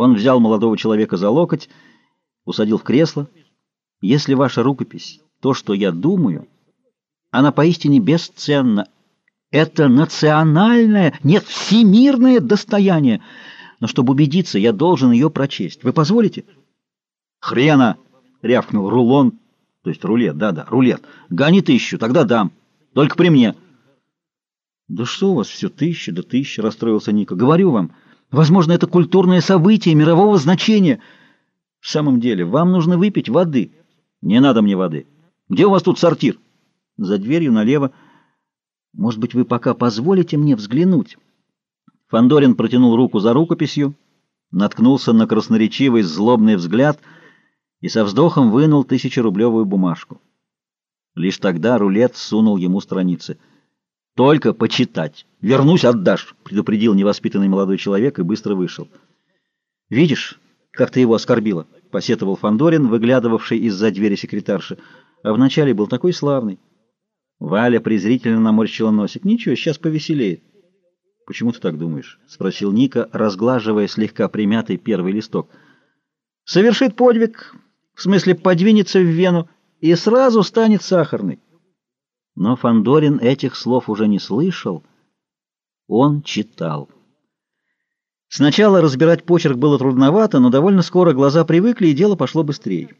Он взял молодого человека за локоть, усадил в кресло. «Если ваша рукопись — то, что я думаю, она поистине бесценна. Это национальное, нет, всемирное достояние. Но чтобы убедиться, я должен ее прочесть. Вы позволите?» «Хрена!» — рявкнул Рулон, то есть рулет, да-да, рулет. «Гони тысячу, тогда дам. Только при мне». «Да что у вас все тысяча да тысяча?» — расстроился Ника. «Говорю вам». Возможно, это культурное событие мирового значения. В самом деле, вам нужно выпить воды. Не надо мне воды. Где у вас тут сортир? За дверью налево. Может быть, вы пока позволите мне взглянуть? Фандорин протянул руку за рукописью, наткнулся на красноречивый злобный взгляд и со вздохом вынул тысячерублевую бумажку. Лишь тогда рулет сунул ему страницы — только почитать. Вернусь, отдашь, предупредил невоспитанный молодой человек и быстро вышел. Видишь, как ты его оскорбила, посетовал Фандорин, выглядывавший из-за двери секретарши. А вначале был такой славный. Валя презрительно наморщила носик. Ничего, сейчас повеселеет. Почему ты так думаешь? спросил Ника, разглаживая слегка примятый первый листок. Совершит подвиг, в смысле подвинется в Вену и сразу станет сахарный. Но Фандорин этих слов уже не слышал. Он читал. Сначала разбирать почерк было трудновато, но довольно скоро глаза привыкли, и дело пошло быстрее.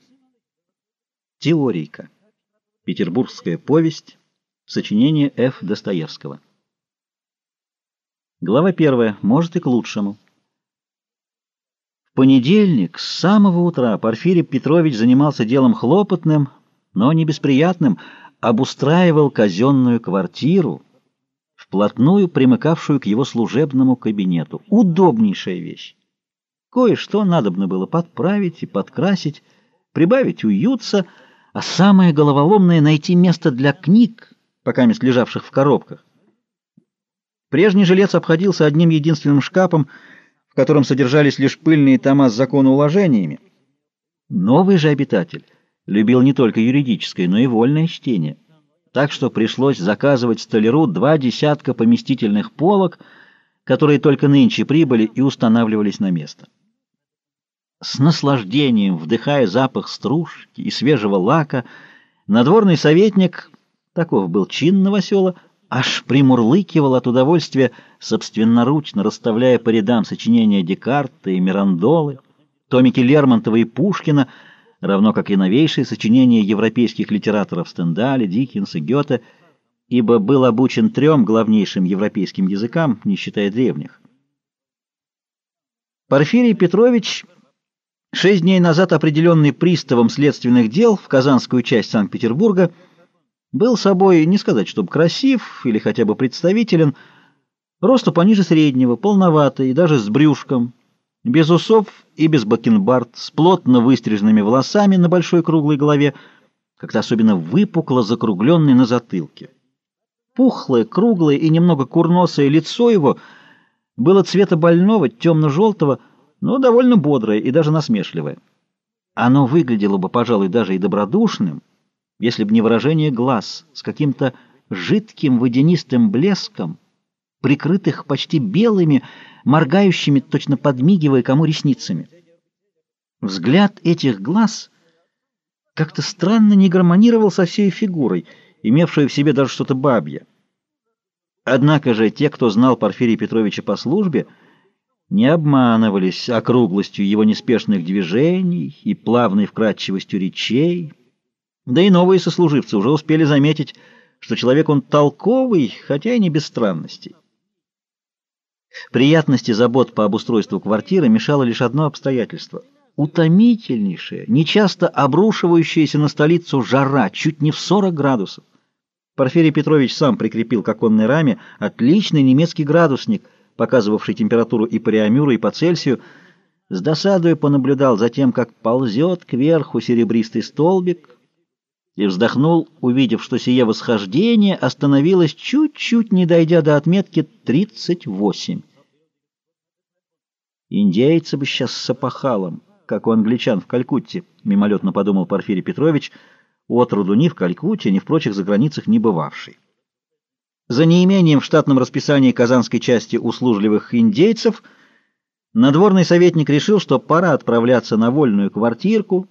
Теорийка. Петербургская повесть. Сочинение Ф. Достоевского. Глава первая. Может и к лучшему. В понедельник с самого утра Порфирий Петрович занимался делом хлопотным, но не бесприятным — обустраивал казенную квартиру, вплотную примыкавшую к его служебному кабинету. Удобнейшая вещь. Кое-что надобно было подправить и подкрасить, прибавить уютца, а самое головоломное — найти место для книг, пока мест лежавших в коробках. Прежний жилец обходился одним единственным шкафом, в котором содержались лишь пыльные тома с законоуложениями. Новый же обитатель — любил не только юридическое, но и вольное чтение. Так что пришлось заказывать столяру два десятка поместительных полок, которые только нынче прибыли и устанавливались на место. С наслаждением, вдыхая запах стружки и свежего лака, надворный советник, таков был чин новосела, аж примурлыкивал от удовольствия, собственноручно расставляя по рядам сочинения Декарта и Мирандолы, томики Лермонтова и Пушкина — равно как и новейшие сочинения европейских литераторов Стендаля, Диккенса, Гёте, ибо был обучен трем главнейшим европейским языкам, не считая древних. Порфирий Петрович, шесть дней назад определенный приставом следственных дел в Казанскую часть Санкт-Петербурга, был собой, не сказать, чтобы красив или хотя бы представителен, росту пониже среднего, полноватый и даже с брюшком, без усов и без бакенбард, с плотно выстриженными волосами на большой круглой голове, как-то особенно выпукло закругленный на затылке. Пухлое, круглое и немного курносое лицо его было цвета больного, темно-желтого, но довольно бодрое и даже насмешливое. Оно выглядело бы, пожалуй, даже и добродушным, если бы не выражение глаз с каким-то жидким водянистым блеском, прикрытых почти белыми, моргающими, точно подмигивая кому ресницами. Взгляд этих глаз как-то странно не гармонировал со всей фигурой, имевшей в себе даже что-то бабье. Однако же те, кто знал Порфирия Петровича по службе, не обманывались округлостью его неспешных движений и плавной вкрадчивостью речей, да и новые сослуживцы уже успели заметить, что человек он толковый, хотя и не без странностей. Приятности забот по обустройству квартиры мешало лишь одно обстоятельство — утомительнейшая, нечасто обрушивающаяся на столицу жара, чуть не в 40 градусов. Порфирий Петрович сам прикрепил к оконной раме отличный немецкий градусник, показывавший температуру и по Реамюру, и по Цельсию, с досадой понаблюдал за тем, как ползет кверху серебристый столбик, и вздохнул, увидев, что сие восхождение остановилось чуть-чуть, не дойдя до отметки 38. Индейцы бы сейчас с опахалом, как у англичан в Калькутте, мимолетно подумал Порфирий Петрович, отроду ни в Калькутте, ни в прочих заграницах не бывавший. За неимением в штатном расписании казанской части услужливых индейцев Надворный советник решил, что пора отправляться на вольную квартирку,